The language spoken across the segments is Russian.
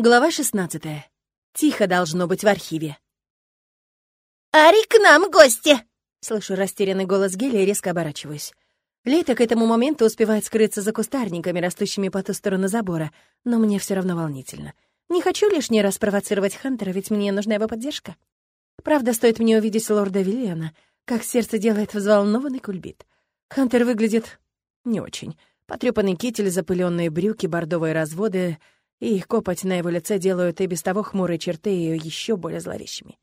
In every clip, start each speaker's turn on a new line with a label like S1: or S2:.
S1: Глава 16. Тихо должно быть в архиве.
S2: «Ари, к нам гости!»
S1: Слышу растерянный голос Гели и резко оборачиваюсь. Лейта к этому моменту успевает скрыться за кустарниками, растущими по ту сторону забора, но мне все равно волнительно. Не хочу лишний раз провоцировать Хантера, ведь мне нужна его поддержка. Правда, стоит мне увидеть лорда Виллиана, как сердце делает взволнованный кульбит. Хантер выглядит не очень. Потрёпанный китель, запыленные брюки, бордовые разводы — и их копоть на его лице делают и без того хмурые черты ее еще более зловещими.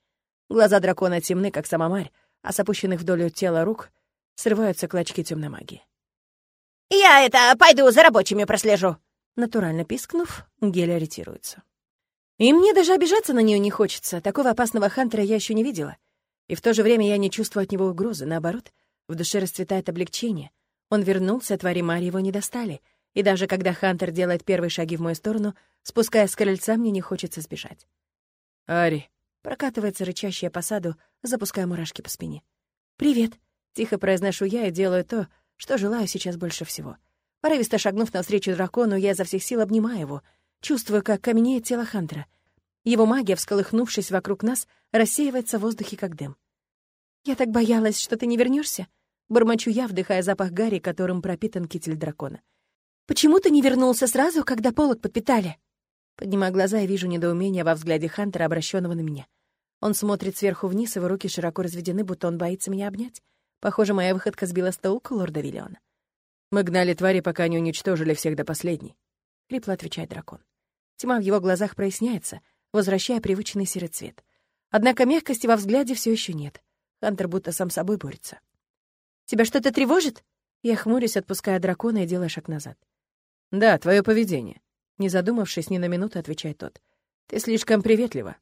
S1: Глаза дракона темны, как сама марь, а с опущенных вдоль тела рук срываются клочки темной магии.
S2: «Я это, пойду за рабочими прослежу!»
S1: Натурально пискнув, Геля ретируется. И мне даже обижаться на нее не хочется. Такого опасного Хантера я еще не видела. И в то же время я не чувствую от него угрозы. Наоборот, в душе расцветает облегчение. Он вернулся, твари Мари его не достали — и даже когда Хантер делает первые шаги в мою сторону, спускаясь с крыльца, мне не хочется сбежать.
S3: «Ари!»
S1: — прокатывается рычащая по саду, запуская мурашки по спине. «Привет!» — тихо произношу я и делаю то, что желаю сейчас больше всего. Порывисто шагнув навстречу дракону, я изо всех сил обнимаю его, чувствую, как каменеет тело Хантера. Его магия, всколыхнувшись вокруг нас, рассеивается в воздухе, как дым. «Я так боялась, что ты не вернешься, бормочу я, вдыхая запах гари, которым пропитан китель дракона. «Почему ты не вернулся сразу, когда полок подпитали?» Поднимаю глаза и вижу недоумение во взгляде Хантера, обращенного на меня. Он смотрит сверху вниз, его руки широко разведены, будто он боится меня обнять. Похоже, моя выходка сбила с толку лорда Виллиона.
S3: «Мы гнали твари, пока не уничтожили всех до последней», —
S1: хрипло отвечает дракон. Тьма в его глазах проясняется, возвращая привычный серый цвет. Однако мягкости во взгляде все еще нет. Хантер будто сам собой борется. «Тебя что-то тревожит?» Я хмурюсь, отпуская дракона и делаю шаг назад.
S3: «Да, твое поведение», — не задумавшись ни на минуту, отвечает тот. «Ты слишком приветлива».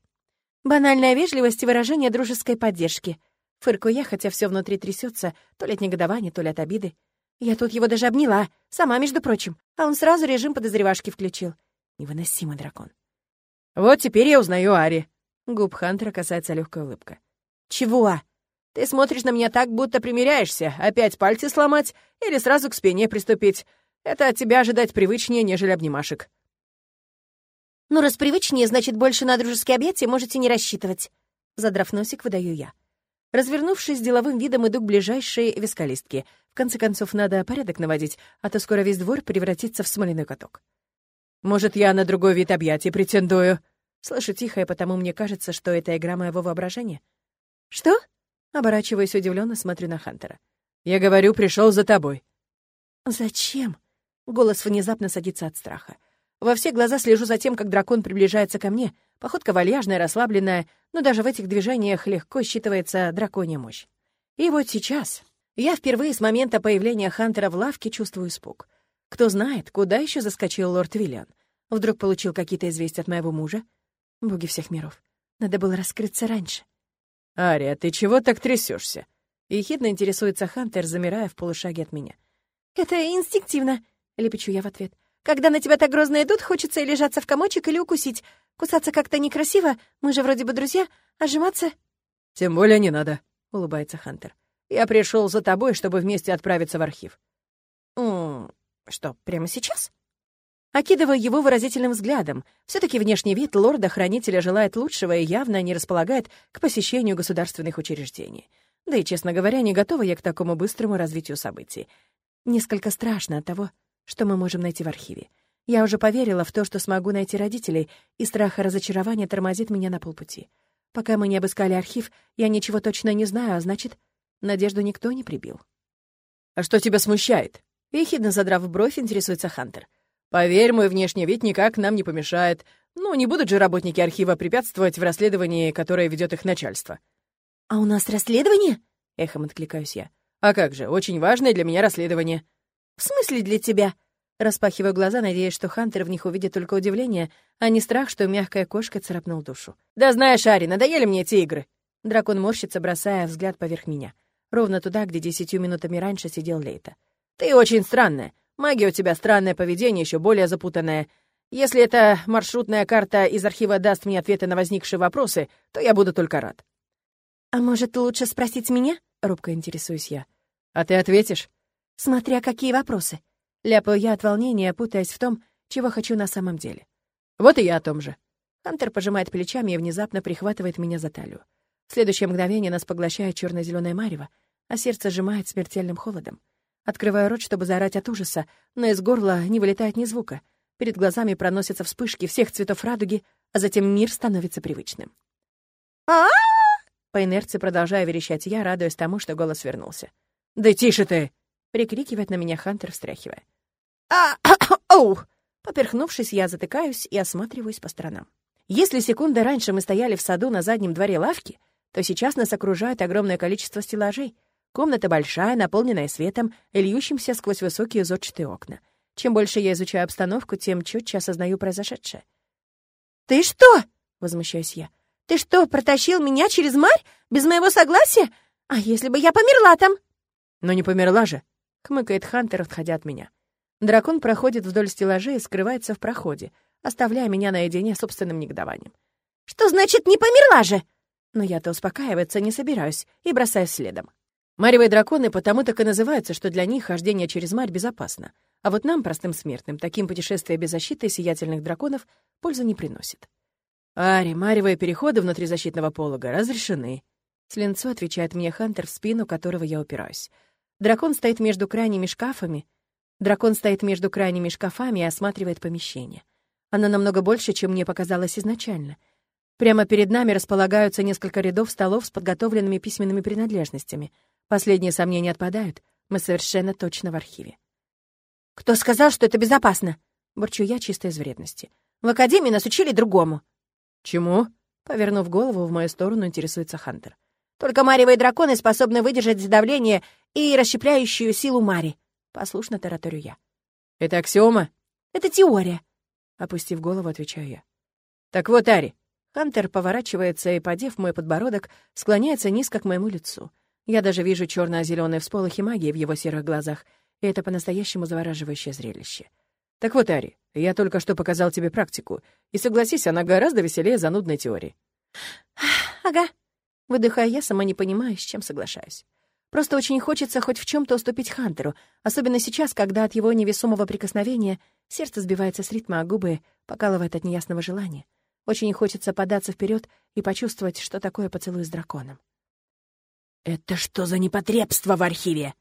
S1: «Банальная вежливость и выражение дружеской поддержки». Фырку я, хотя все внутри трясется, то ли от негодования, то ли от обиды. Я тут его даже обняла, сама, между прочим, а он сразу режим подозревашки включил. Невыносимый дракон.
S3: «Вот теперь я узнаю Ари».
S1: Губ Хантера касается легкая улыбка.
S3: «Чего? Ты смотришь на меня так, будто примиряешься. Опять пальцы сломать или сразу к спине приступить. Это от тебя ожидать привычнее, нежели обнимашек».
S2: «Ну, раз привычнее, значит, больше на дружеские объятия можете не рассчитывать».
S1: Задрав носик, выдаю я. Развернувшись, деловым видом иду к ближайшей вискалистке. В конце концов, надо порядок наводить, а то скоро весь двор превратится в смоляной каток.
S3: «Может, я на другой вид объятий претендую?»
S1: Слышу тихо, и потому мне кажется, что это игра моего воображения. «Что?» Оборачиваясь удивленно, смотрю на Хантера.
S3: «Я говорю, пришел за тобой».
S1: «Зачем?» Голос внезапно садится от страха. Во все глаза слежу за тем, как дракон приближается ко мне. Походка вальяжная, расслабленная, но даже в этих движениях легко считывается драконья мощь. И вот сейчас я впервые с момента появления Хантера в лавке чувствую испуг. Кто знает, куда еще заскочил лорд Виллиан? Вдруг получил какие-то известия от моего мужа? Боги всех миров. Надо было раскрыться раньше.
S3: «Ария, ты чего так трясешься?
S1: Ехидно интересуется Хантер, замирая в полушаге от меня. «Это инстинктивно», — лепечу я в ответ. «Когда на тебя так грозно идут, хочется и лежаться в комочек или укусить. Кусаться как-то некрасиво, мы же вроде бы друзья, а сжиматься...»
S3: «Тем более не надо», —
S1: улыбается Хантер.
S3: «Я пришел за тобой, чтобы вместе отправиться в архив».
S1: «М что, прямо сейчас?» Окидываю его выразительным взглядом. все таки внешний вид лорда-хранителя желает лучшего и явно не располагает к посещению государственных учреждений. Да и, честно говоря, не готова я к такому быстрому развитию событий. Несколько страшно от того, что мы можем найти в архиве. Я уже поверила в то, что смогу найти родителей, и страх разочарования тормозит меня на полпути. Пока мы не обыскали архив, я ничего точно не знаю, а значит, надежду никто не прибил.
S3: «А что тебя смущает?»
S1: Ехидно задрав бровь, интересуется Хантер.
S3: «Поверь, мой внешний вид никак нам не помешает. Ну, не будут же работники архива препятствовать в расследовании, которое ведет их начальство».
S1: «А у нас расследование?» — эхом откликаюсь я.
S3: «А как же, очень важное для меня расследование».
S1: «В смысле для тебя?» Распахиваю глаза, надеясь, что Хантер в них увидит только удивление, а не страх, что мягкая кошка царапнул душу.
S3: «Да знаешь, Ари, надоели мне эти игры!»
S1: Дракон морщится, бросая взгляд поверх меня. Ровно туда, где десятью минутами раньше сидел Лейта.
S3: «Ты очень странная. Магия у тебя странное, поведение еще более запутанное. Если эта маршрутная карта из архива даст мне ответы на возникшие вопросы, то я буду только рад».
S1: «А может, лучше спросить меня?» — робко интересуюсь я.
S3: «А ты ответишь?»
S1: «Смотря какие вопросы». Ляпаю я от волнения, путаясь в том, чего хочу на самом деле.
S3: Вот и я о том же.
S1: Хантер пожимает плечами и внезапно прихватывает меня за талию. В следующее мгновение нас поглощает черно зеленое марево, а сердце сжимает смертельным холодом. Открываю рот, чтобы заорать от ужаса, но из горла не вылетает ни звука. Перед глазами проносятся вспышки всех цветов радуги, а затем мир становится привычным. а По инерции продолжаю верещать я, радуясь тому, что голос вернулся.
S3: «Да тише ты!»
S1: — прикрикивает на меня Хантер, встряхивая. а Оу! Поперхнувшись, я затыкаюсь и осматриваюсь по сторонам. Если секунды раньше мы стояли в саду на заднем дворе лавки, то сейчас нас окружает огромное количество стеллажей. Комната большая, наполненная светом, льющимся сквозь высокие зодчатые окна. Чем больше я изучаю обстановку, тем четче осознаю произошедшее. «Ты что?» — возмущаюсь я. «Ты что, протащил меня через марь без моего согласия? А если бы я померла там?»
S3: «Но не померла же», — хмыкает Хантер, отходя от меня. Дракон проходит вдоль стеллажей и скрывается в проходе, оставляя меня наедине с собственным негодованием.
S2: «Что значит «не померла же»?»
S1: Но я-то успокаиваться не собираюсь и бросаюсь следом.
S3: Маревые драконы потому так и называются, что для них хождение через марь безопасно. А вот нам, простым смертным, таким путешествие без защиты сиятельных драконов пользы не приносит. «Ари, маревые переходы внутри защитного полога разрешены», — с отвечает мне Хантер, в спину которого я упираюсь. Дракон стоит между крайними шкафами, Дракон стоит между крайними шкафами и осматривает помещение. Оно намного больше, чем мне показалось изначально. Прямо перед нами располагаются несколько рядов столов с подготовленными письменными принадлежностями. Последние сомнения отпадают. Мы совершенно точно в архиве.
S2: «Кто сказал, что это безопасно?» — бурчу я чисто из вредности. «В академии нас учили другому».
S3: «Чему?»
S1: — повернув голову в мою сторону, интересуется Хантер.
S2: «Только маревые драконы способны выдержать давление и расщепляющую силу мари», Послушно тараторю я.
S3: «Это аксиома?»
S2: «Это теория», —
S1: опустив голову, отвечаю я.
S3: «Так вот, Ари».
S1: Хантер поворачивается и, подев мой подбородок, склоняется низко к моему лицу. Я даже вижу черно зеленые всполохи магии в его серых глазах, и это по-настоящему завораживающее зрелище.
S3: «Так вот, Ари, я только что показал тебе практику, и согласись, она гораздо веселее занудной теории».
S1: «Ага», — выдыхая я, сама не понимаю, с чем соглашаюсь. Просто очень хочется хоть в чем то уступить Хантеру, особенно сейчас, когда от его невесомого прикосновения сердце сбивается с ритма, а губы покалывает от неясного желания. Очень хочется податься вперед и почувствовать, что такое поцелуй с драконом.
S2: «Это что за непотребство в архиве?»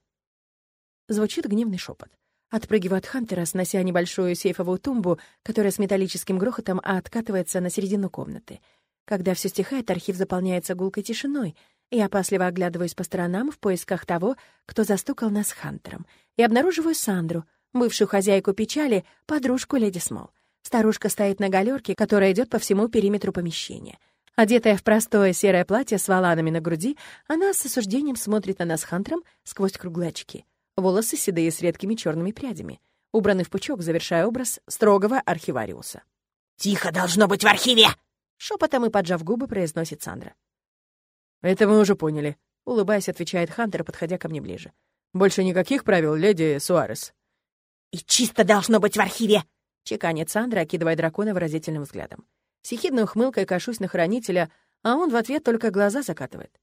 S1: Звучит гневный шепот. Отпрыгиваю от Хантера, снося небольшую сейфовую тумбу, которая с металлическим грохотом откатывается на середину комнаты. Когда все стихает, архив заполняется гулкой тишиной — я опасливо оглядываюсь по сторонам в поисках того, кто застукал нас с Хантером, и обнаруживаю Сандру, бывшую хозяйку печали, подружку леди Смол. Старушка стоит на галерке, которая идет по всему периметру помещения. Одетая в простое серое платье с воланами на груди, она с осуждением смотрит на нас Хантером сквозь круглые очки. Волосы седые с редкими черными прядями. Убраны в пучок, завершая образ строгого архивариуса.
S2: «Тихо должно быть в архиве!»
S1: Шепотом и поджав губы, произносит Сандра.
S3: «Это мы уже поняли», — улыбаясь, отвечает Хантер, подходя ко мне ближе. «Больше никаких правил, леди Суарес».
S2: «И чисто должно быть в архиве!»
S1: — чеканит Сандра, окидывая дракона выразительным взглядом. С ехидной ухмылкой кашусь на хранителя, а он в ответ только глаза закатывает.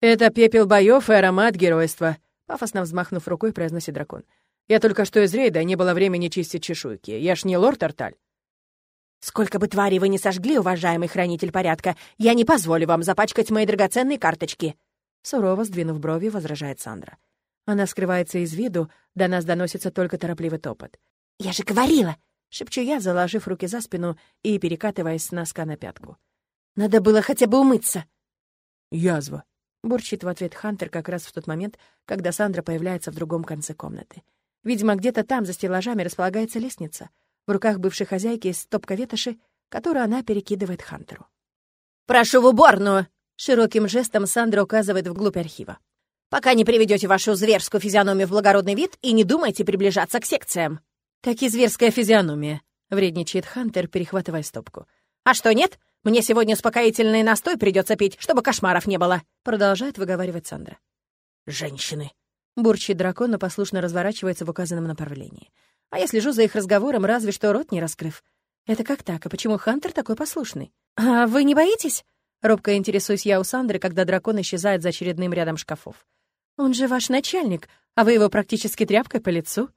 S3: «Это пепел боев и аромат геройства», — пафосно взмахнув рукой, произносит дракон. «Я только что из рейда, не было времени чистить чешуйки. Я ж не лорд Арталь».
S2: «Сколько бы тварей вы не сожгли, уважаемый хранитель порядка, я не позволю вам запачкать мои драгоценные карточки!»
S1: Сурово сдвинув брови, возражает Сандра. Она скрывается из виду, до нас доносится только торопливый топот.
S2: «Я же говорила!»
S1: — шепчу я, заложив руки за спину и перекатываясь с носка на пятку.
S2: «Надо было хотя бы умыться!»
S3: «Язва!»
S1: — бурчит в ответ Хантер как раз в тот момент, когда Сандра появляется в другом конце комнаты. Видимо, где-то там, за стеллажами, располагается лестница — в руках бывшей хозяйки стопка ветоши, которую она перекидывает Хантеру.
S2: «Прошу в уборную!» — широким жестом Сандра указывает вглубь архива. «Пока не приведете вашу зверскую физиономию в благородный вид и не думайте приближаться к секциям».
S1: «Так и зверская физиономия», — вредничает Хантер, перехватывая стопку.
S2: «А что, нет? Мне сегодня успокоительный настой придется пить, чтобы кошмаров не было», —
S1: продолжает выговаривать Сандра.
S2: «Женщины», —
S1: бурчит дракон, но послушно разворачивается в указанном направлении. А я слежу за их разговором, разве что рот не раскрыв. Это как так? А почему Хантер такой послушный? А вы не боитесь? Робко интересуюсь я у Сандры, когда дракон исчезает за очередным рядом шкафов. Он же ваш начальник, а вы его практически тряпкой по лицу.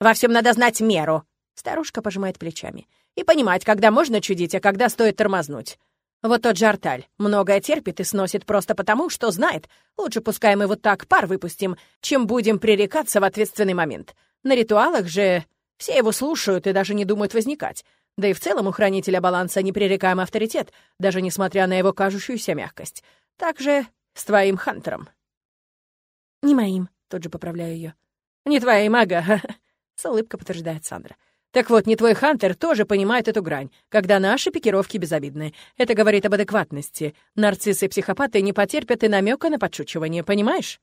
S2: «Во всем надо знать меру», Старушка пожимает плечами. «И понимать, когда можно чудить, а когда стоит тормознуть. Вот тот же Арталь многое терпит и сносит просто потому, что знает. Лучше пускай мы вот так пар выпустим, чем будем пререкаться в ответственный момент. На ритуалах же все его слушают и даже не думают возникать. Да и в целом у хранителя баланса непререкаемый авторитет, даже несмотря на его кажущуюся мягкость. Так же с твоим Хантером.
S1: «Не моим», — тут же поправляю ее.
S2: «Не твоим, ага», — с улыбкой подтверждает Сандра. Так вот, не твой Хантер тоже понимает эту грань, когда наши пикировки безобидны. Это говорит об адекватности. Нарциссы и психопаты не потерпят и намека на подшучивание, понимаешь?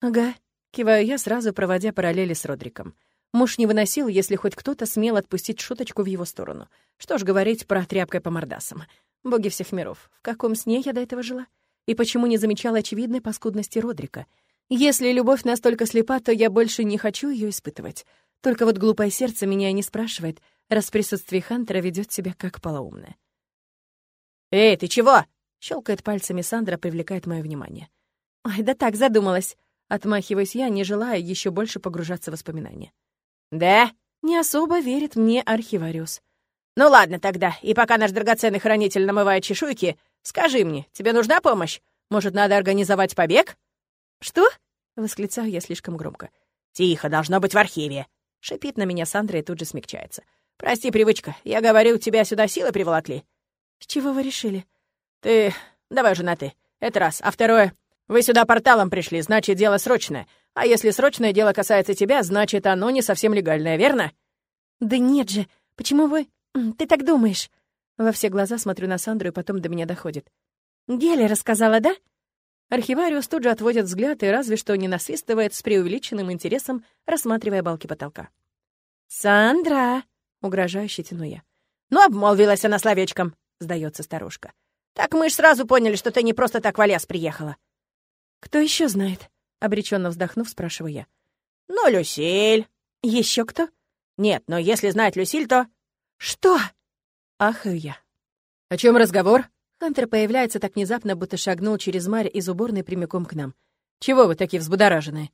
S1: Ага, киваю я, сразу проводя параллели с Родриком. Муж не выносил, если хоть кто-то смел отпустить шуточку в его сторону. Что ж говорить про тряпкой по мордасам. Боги всех миров, в каком сне я до этого жила? И почему не замечала очевидной паскудности Родрика? Если любовь настолько слепа, то я больше не хочу ее испытывать. Только вот глупое сердце меня не спрашивает, раз в присутствии Хантера ведет себя как полоумная.
S2: «Эй, ты чего?»
S1: — щелкает пальцами Сандра, привлекает мое внимание. «Ой, да так, задумалась». Отмахиваюсь я, не желая еще больше погружаться в воспоминания.
S2: «Да?»
S1: — не особо верит мне архивариус.
S2: «Ну ладно тогда, и пока наш драгоценный хранитель намывает чешуйки, скажи мне, тебе нужна помощь? Может, надо организовать побег?»
S1: «Что?» — восклицаю я слишком громко.
S2: «Тихо, должно быть в архиве», Шипит на меня Сандра и тут же смягчается. «Прости, привычка. Я говорю, тебя сюда силы приволокли».
S1: «С чего вы решили?»
S2: «Ты... Давай же на «ты». Это раз. А второе... Вы сюда порталом пришли, значит, дело срочное. А если срочное дело касается тебя, значит, оно не совсем легальное, верно?»
S1: «Да нет же. Почему вы... Ты так думаешь?» Во все глаза смотрю на Сандру, и потом до меня доходит. «Геля рассказала, да?» Архивариус тут же отводит взгляд и разве что не насвистывает с преувеличенным интересом, рассматривая балки потолка. «Сандра!» — угрожающе тяну я.
S2: «Ну, обмолвилась она словечком», — сдается старушка. «Так мы ж сразу поняли, что ты не просто так в Аляс приехала».
S1: «Кто еще знает?» — обреченно вздохнув, спрашиваю я.
S2: «Ну, Люсиль».
S1: Еще кто?»
S2: «Нет, но если знать Люсиль, то...»
S1: «Что?» Ахаю я.
S2: «О чем разговор?»
S1: Хантер появляется так внезапно, будто шагнул через Марь из уборной прямиком к нам.
S2: «Чего вы такие взбудораженные?»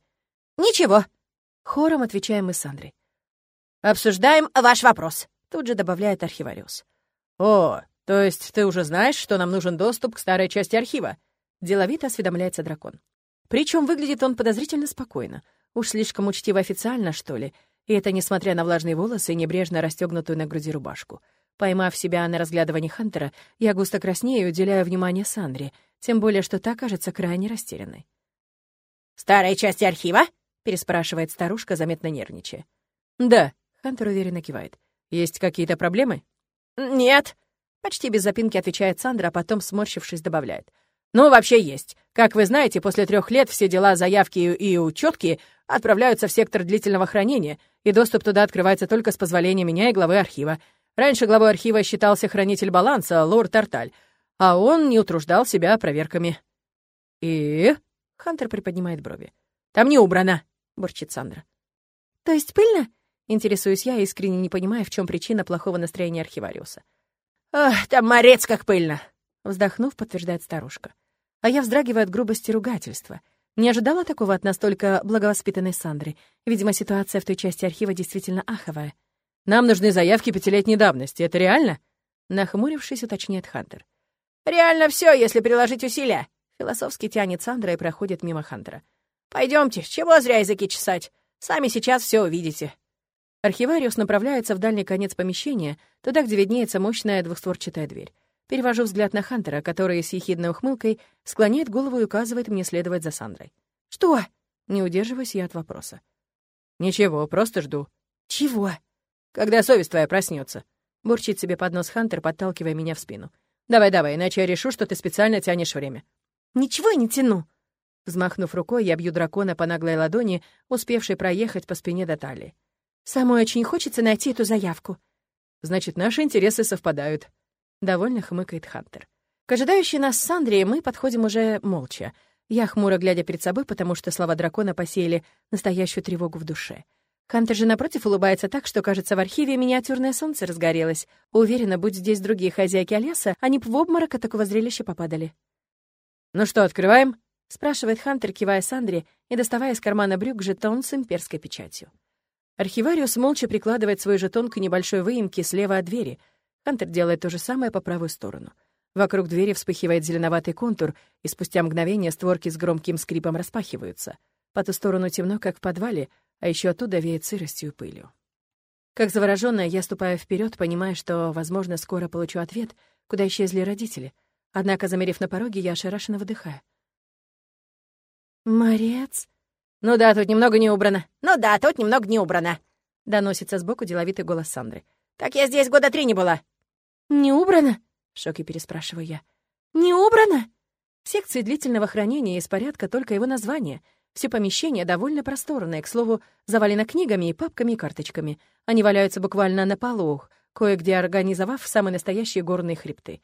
S1: «Ничего», — хором отвечаем мы с Андрей.
S2: «Обсуждаем ваш вопрос», —
S1: тут же добавляет архивариус.
S2: «О, то есть ты уже знаешь, что нам нужен доступ к старой части архива?»
S1: Деловито осведомляется дракон. Причем выглядит он подозрительно спокойно. Уж слишком учтиво официально, что ли. И это несмотря на влажные волосы и небрежно расстегнутую на груди рубашку. Поймав себя на разглядывании Хантера, я густо краснею и уделяю внимание Сандре, тем более, что та кажется крайне растерянной.
S2: «Старая часть архива?»
S1: — переспрашивает старушка, заметно нервничая.
S2: «Да», —
S1: Хантер уверенно кивает. «Есть какие-то проблемы?»
S2: «Нет», —
S1: почти без запинки отвечает Сандра, а потом, сморщившись, добавляет.
S2: «Ну, вообще есть. Как вы знаете, после трех лет все дела, заявки и учетки отправляются в сектор длительного хранения, и доступ туда открывается только с позволения меня и главы архива. Раньше главой архива считался хранитель баланса, лорд Тарталь, а он не утруждал себя проверками. «И?» — Хантер приподнимает брови. «Там не убрано», — бурчит Сандра.
S1: «То есть пыльно?» — интересуюсь я, искренне не понимая, в чем причина плохого настроения архивариуса.
S2: «Ах, там морец как пыльно!»
S1: — вздохнув, подтверждает старушка. А я вздрагиваю от грубости ругательства. Не ожидала такого от настолько благовоспитанной Сандры. Видимо, ситуация в той части архива действительно аховая.
S2: Нам нужны заявки пятилетней давности. Это реально?»
S1: Нахмурившись, уточняет Хантер.
S2: «Реально все, если приложить усилия!» Философски тянет Сандра и проходит мимо Хантера. Пойдемте, чего зря языки чесать? Сами сейчас все увидите».
S1: Архивариус направляется в дальний конец помещения, туда, где виднеется мощная двухстворчатая дверь. Перевожу взгляд на Хантера, который с ехидной ухмылкой склоняет голову и указывает мне следовать за Сандрой. «Что?» — не удерживаюсь я от вопроса.
S2: «Ничего, просто жду».
S1: «Чего?»
S2: Когда совесть твоя проснется.
S1: Бурчит себе под нос Хантер, подталкивая меня в спину.
S2: «Давай-давай, иначе я решу, что ты специально тянешь время».
S1: «Ничего я не тяну!» Взмахнув рукой, я бью дракона по наглой ладони, успевшей проехать по спине до талии. «Самой очень хочется найти эту заявку».
S2: «Значит, наши интересы совпадают», — довольно хмыкает Хантер.
S1: К ожидающей нас с Андреем мы подходим уже молча. Я хмуро глядя перед собой, потому что слова дракона посеяли настоящую тревогу в душе. Хантер же, напротив, улыбается так, что, кажется, в архиве миниатюрное солнце разгорелось. Уверена, будь здесь другие хозяйки Аляса, они б в обморок от такого зрелища попадали.
S2: «Ну что, открываем?»
S1: — спрашивает Хантер, кивая Сандре и доставая из кармана брюк жетон с имперской печатью.
S3: Архивариус молча прикладывает свой жетон к небольшой выемке слева от двери. Хантер делает то же самое по правую сторону. Вокруг двери вспыхивает зеленоватый контур, и спустя мгновение створки с громким скрипом распахиваются. По ту сторону темно, как в подвале, а еще оттуда веет сыростью и пылью. Как заворожённая, я ступаю вперед, понимая, что, возможно, скоро получу ответ, куда исчезли родители. Однако, замерев на пороге, я ошарашенно выдыхаю. «Морец?»
S2: «Ну да, тут немного не убрано. Ну да, тут немного не убрано», — доносится сбоку деловитый голос Сандры. «Так я здесь года три не была».
S1: «Не убрано?» — в шоке переспрашиваю я. «Не убрано?» В секции длительного хранения из порядка только его название — все помещение довольно просторное, к слову, завалено книгами и папками и карточками. Они валяются буквально на полу, кое-где организовав самые настоящие горные хребты.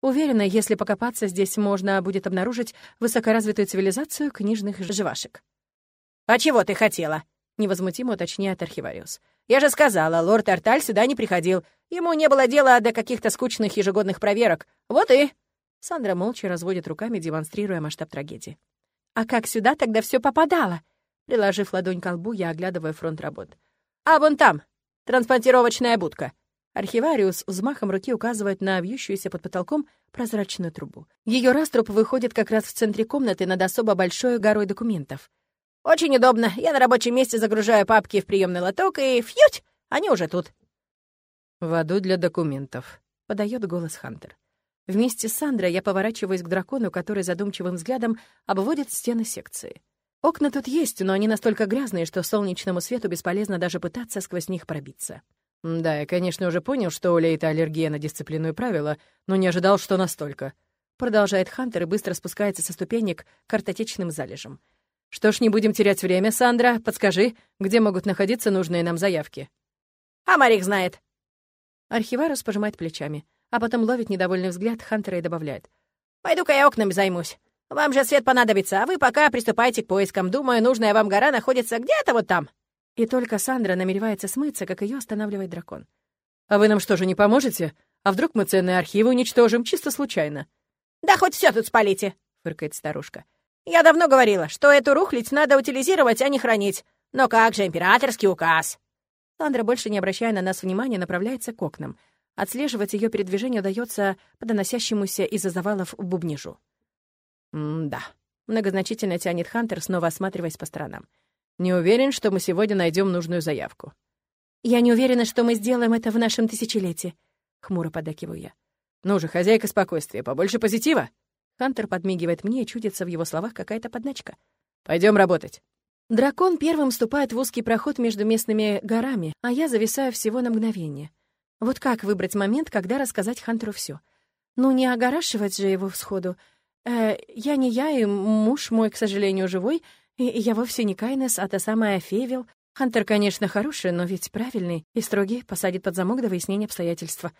S1: Уверена, если покопаться, здесь можно будет обнаружить высокоразвитую цивилизацию книжных жвашек.
S2: «А чего ты хотела?» — невозмутимо уточняет архивариус. «Я же сказала, лорд Арталь сюда не приходил. Ему не было дела до каких-то скучных ежегодных проверок. Вот и...» Сандра молча разводит руками, демонстрируя масштаб трагедии.
S1: А как сюда тогда все попадало? Приложив ладонь к лбу, я оглядываю фронт работ.
S2: А вон там, транспортировочная будка.
S1: Архивариус взмахом руки указывает на вьющуюся под потолком прозрачную трубу. Ее раструб выходит как раз в центре комнаты над особо большой горой документов.
S2: «Очень удобно. Я на рабочем месте загружаю папки в приемный лоток, и фьють! Они уже тут».
S3: «Воду для документов», — подает голос Хантер.
S1: Вместе с Сандрой я поворачиваюсь к дракону, который задумчивым взглядом обводит стены секции. Окна тут есть, но они настолько грязные, что солнечному свету бесполезно даже пытаться сквозь них пробиться.
S3: Да, я, конечно, уже понял, что у Лейта аллергия на дисциплину и правила, но не ожидал, что настолько.
S1: Продолжает Хантер и быстро спускается со ступенек к картотечным залежам.
S3: Что ж, не будем терять время, Сандра. Подскажи, где могут находиться нужные нам заявки?
S2: А Марик знает.
S1: Архиварус пожимает плечами а потом ловит недовольный взгляд Хантера и добавляет.
S2: «Пойду-ка я окнами займусь. Вам же свет понадобится, а вы пока приступайте к поискам. Думаю, нужная вам гора находится где-то вот там».
S1: И только Сандра намеревается смыться, как ее останавливает дракон.
S3: «А вы нам что же не поможете? А вдруг мы ценные архивы уничтожим чисто случайно?»
S2: «Да хоть все тут спалите», — фыркает старушка. «Я давно говорила, что эту рухлядь надо утилизировать, а не хранить. Но как же императорский указ?»
S1: Сандра, больше не обращая на нас внимания, направляется к окнам — Отслеживать ее передвижение удается по доносящемуся из-за завалов бубнижу.
S3: «М-да», —
S1: многозначительно тянет Хантер, снова осматриваясь по сторонам.
S3: «Не уверен, что мы сегодня найдем нужную заявку».
S1: «Я не уверена, что мы сделаем это в нашем тысячелетии», — хмуро подакиваю я.
S3: «Ну же, хозяйка спокойствия, побольше позитива!»
S1: Хантер подмигивает мне, и чудится в его словах какая-то подначка.
S3: Пойдем работать».
S1: Дракон первым вступает в узкий проход между местными горами, а я зависаю всего на мгновение. Вот как выбрать момент, когда рассказать Хантеру все? Ну, не огорашивать же его всходу. Э, я не я, и муж мой, к сожалению, живой, и я вовсе не Кайнес, а та самая Февил. Хантер, конечно, хороший, но ведь правильный и строгий, посадит под замок до выяснения обстоятельства.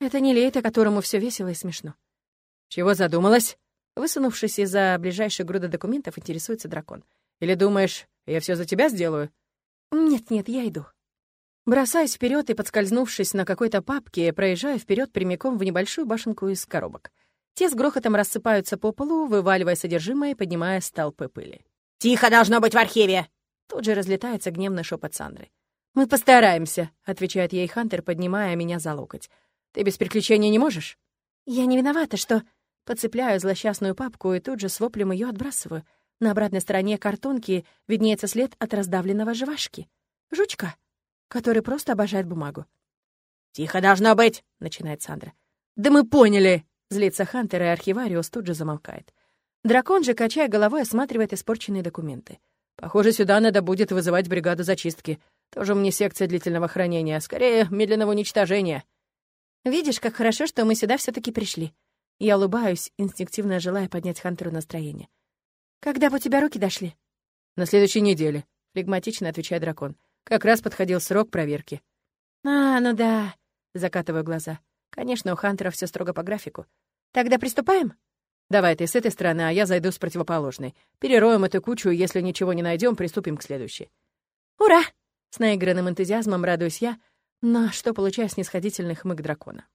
S1: Это не Лейта, которому все весело и смешно.
S3: «Чего задумалась?»
S1: Высунувшись из-за ближайшей груды документов, интересуется дракон.
S3: «Или думаешь, я все за тебя сделаю?»
S1: «Нет-нет, я иду». Бросаясь вперед и подскользнувшись на какой-то папке, проезжаю вперед прямиком в небольшую башенку из коробок. Те с грохотом рассыпаются по полу, вываливая содержимое и поднимая столпы пыли.
S2: «Тихо должно быть в архиве!»
S1: Тут же разлетается гневный шепот Сандры. «Мы постараемся», — отвечает ей Хантер, поднимая меня за локоть. «Ты без приключений не можешь?» «Я не виновата, что...» Подцепляю злосчастную папку и тут же с воплем ее отбрасываю. На обратной стороне картонки виднеется след от раздавленного жвачки. Жучка который просто обожает бумагу.
S2: «Тихо должно быть!» — начинает Сандра.
S1: «Да мы поняли!» — злится Хантер, и архивариус тут же замолкает. Дракон же, качая головой, осматривает испорченные документы.
S3: «Похоже, сюда надо будет вызывать бригаду зачистки. Тоже мне секция длительного хранения, скорее, медленного уничтожения».
S1: «Видишь, как хорошо, что мы сюда все таки пришли». Я улыбаюсь, инстинктивно желая поднять Хантеру настроение. «Когда бы у тебя руки дошли?»
S3: «На следующей неделе», — флегматично отвечает дракон. Как раз подходил срок проверки.
S1: «А, ну да», — закатываю глаза. «Конечно, у Хантера все строго по графику. Тогда приступаем?»
S3: «Давай ты с этой стороны, а я зайду с противоположной. Перероем эту кучу, и если ничего не найдем, приступим к следующей».
S1: «Ура!» — с наигранным энтузиазмом радуюсь я, но что получаю снисходительный хмык дракона.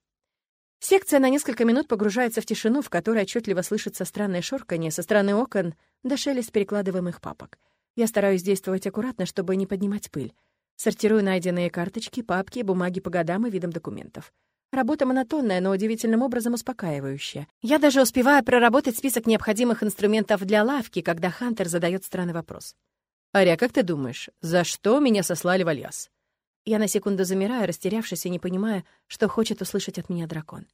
S1: Секция на несколько минут погружается в тишину, в которой отчетливо слышится странное шорканье со стороны окон до шелест перекладываемых папок. Я стараюсь действовать аккуратно, чтобы не поднимать пыль. Сортирую найденные карточки, папки, бумаги по годам и видам документов. Работа монотонная, но удивительным образом успокаивающая. Я даже успеваю проработать список необходимых инструментов для лавки, когда Хантер задает странный вопрос.
S3: «Аря, как ты думаешь, за что меня сослали в Альяс?»
S1: Я на секунду замираю, растерявшись и не понимая, что хочет услышать от меня дракон.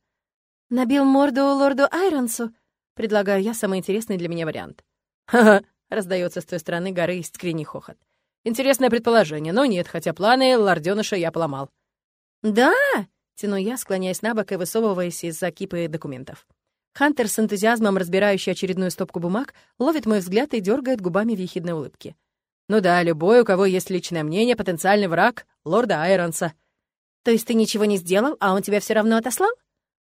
S1: «Набил морду лорду Айронсу?» Предлагаю я самый интересный для меня вариант.
S3: «Ха-ха!» — раздается с той стороны горы искренний хохот. «Интересное предположение, но нет, хотя планы лордёныша я поломал».
S1: «Да?» Тяну я, склоняясь на бок и высовываясь из-за кипы документов. Хантер с энтузиазмом, разбирающий очередную стопку бумаг, ловит мой взгляд и дергает губами в ехидной улыбке.
S3: «Ну да, любой, у кого есть личное мнение, потенциальный враг — лорда Айронса».
S1: «То есть ты ничего не сделал, а он тебя все равно отослал?»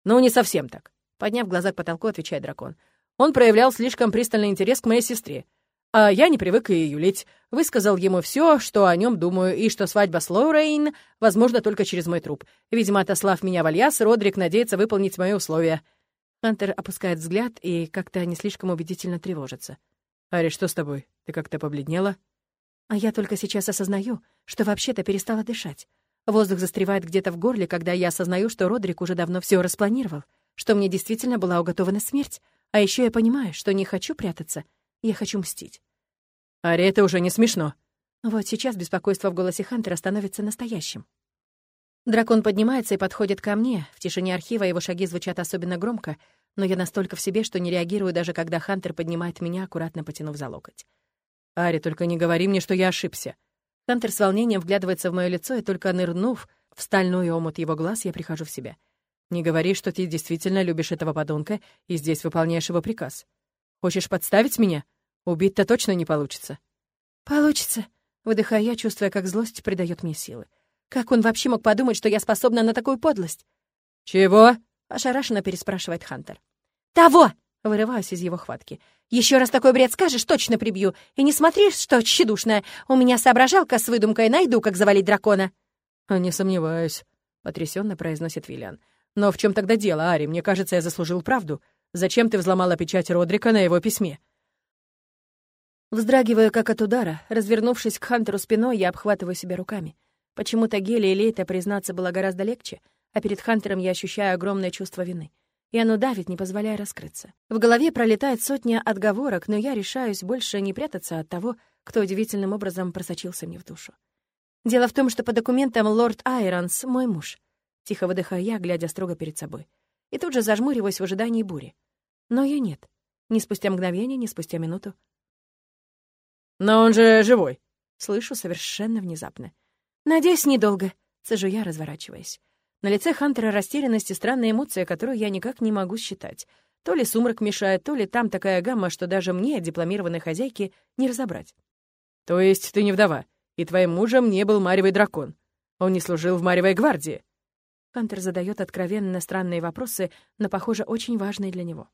S3: «Ну, не совсем так», — подняв глаза к потолку, отвечает дракон. «Он проявлял слишком пристальный интерес к моей сестре. А я не привык ее юлить. Высказал ему все, что о нем думаю, и что свадьба с Лоурейн возможно только через мой труп. Видимо, отослав меня в Альяс, Родрик надеется выполнить мои условия.
S1: Хантер опускает взгляд и как-то не слишком убедительно тревожится.
S3: «Ари, что с тобой? Ты как-то побледнела?»
S1: А я только сейчас осознаю, что вообще-то перестала дышать. Воздух застревает где-то в горле, когда я осознаю, что Родрик уже давно все распланировал, что мне действительно была уготована смерть, а еще я понимаю, что не хочу прятаться, я хочу мстить.
S3: «Ари, это уже не смешно».
S1: Вот сейчас беспокойство в голосе Хантера становится настоящим. Дракон поднимается и подходит ко мне. В тишине архива его шаги звучат особенно громко, но я настолько в себе, что не реагирую, даже когда Хантер поднимает меня, аккуратно потянув за локоть.
S3: «Ари, только не говори мне, что я ошибся».
S1: Хантер с волнением вглядывается в мое лицо, и только нырнув в стальной омут его глаз, я прихожу в себя.
S3: «Не говори, что ты действительно любишь этого подонка и здесь выполняешь его приказ. Хочешь подставить меня? Убить-то точно не получится».
S1: «Получится», — выдыхая я, чувствуя, как злость придает мне силы. «Как он вообще мог подумать, что я способна на такую подлость?»
S3: «Чего?»
S1: — ошарашенно переспрашивает Хантер. «Того!» — вырываюсь из его хватки. Еще раз такой бред скажешь, точно прибью. И не смотри, что тщедушная. У меня соображалка с выдумкой, найду, как завалить дракона».
S3: «Не сомневаюсь», — потрясенно произносит Виллиан. «Но в чем тогда дело, Ари? Мне кажется, я заслужил правду. Зачем ты взломала печать Родрика на его письме?»
S1: Вздрагиваю, как от удара. Развернувшись к Хантеру спиной, я обхватываю себя руками. Почему-то Гели и Лейта признаться было гораздо легче, а перед Хантером я ощущаю огромное чувство вины. И оно давит, не позволяя раскрыться. В голове пролетает сотня отговорок, но я решаюсь больше не прятаться от того, кто удивительным образом просочился мне в душу. Дело в том, что по документам лорд Айронс — мой муж. Тихо выдыхаю я, глядя строго перед собой. И тут же зажмуриваюсь в ожидании бури. Но ее нет. Ни спустя мгновение, ни спустя минуту.
S3: «Но он же живой!»
S1: Слышу совершенно внезапно. «Надеюсь, недолго», — сажу я, разворачиваясь. На лице Хантера растерянность и странная эмоция, которую я никак не могу считать. То ли сумрак мешает, то ли там такая гамма, что даже мне, дипломированной хозяйке, не разобрать.
S3: «То есть ты не вдова, и твоим мужем не был Маревый дракон? Он не служил в Маревой гвардии?»
S1: Хантер задает откровенно странные вопросы, но, похоже, очень важные для него.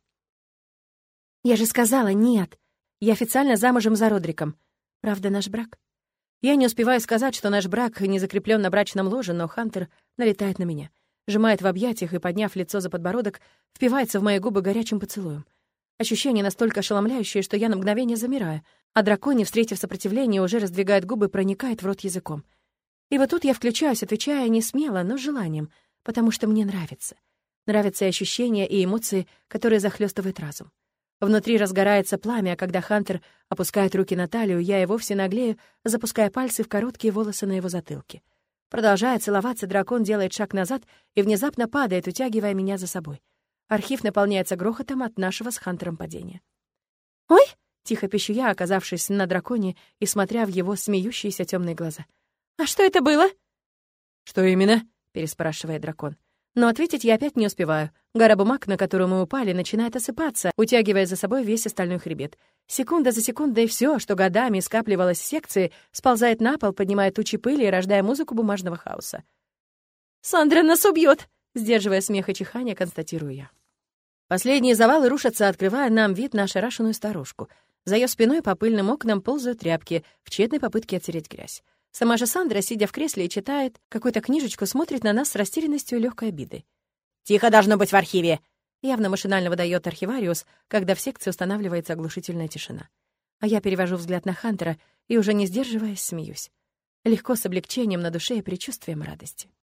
S1: «Я же сказала, нет!» Я официально замужем за Родриком. Правда, наш брак? Я не успеваю сказать, что наш брак не закреплен на брачном ложе, но Хантер налетает на меня, сжимает в объятиях и, подняв лицо за подбородок, впивается в мои губы горячим поцелуем. Ощущение настолько ошеломляющее, что я на мгновение замираю, а драконе, встретив сопротивление, уже раздвигает губы, проникает в рот языком. И вот тут я включаюсь, отвечая не смело, но с желанием, потому что мне нравится. Нравятся и ощущения, и эмоции, которые захлестывают разум. Внутри разгорается пламя, а когда Хантер опускает руки на талию, я и вовсе наглею, запуская пальцы в короткие волосы на его затылке. Продолжая целоваться, дракон делает шаг назад и внезапно падает, утягивая меня за собой. Архив наполняется грохотом от нашего с Хантером падения. «Ой!» — тихо пищу я, оказавшись на драконе и смотря в его смеющиеся темные глаза. «А что это было?»
S3: «Что именно?»
S1: — переспрашивает дракон. Но ответить я опять не успеваю. Гора бумаг, на которую мы упали, начинает осыпаться, утягивая за собой весь остальной хребет. Секунда за секундой все, что годами скапливалось в секции, сползает на пол, поднимая тучи пыли и рождая музыку бумажного хаоса. «Сандра нас убьет!» — сдерживая смех и чихание, констатирую я. Последние завалы рушатся, открывая нам вид на ошарашенную старушку. За ее спиной по пыльным окнам ползают тряпки в тщетной попытке оттереть грязь. Сама же Сандра, сидя в кресле и читает какую-то книжечку, смотрит на нас с растерянностью и легкой обидой.
S2: «Тихо должно быть в архиве!»
S1: Явно машинально выдает архивариус, когда в секции устанавливается оглушительная тишина. А я перевожу взгляд на Хантера и, уже не сдерживаясь, смеюсь. Легко, с облегчением на душе и предчувствием радости.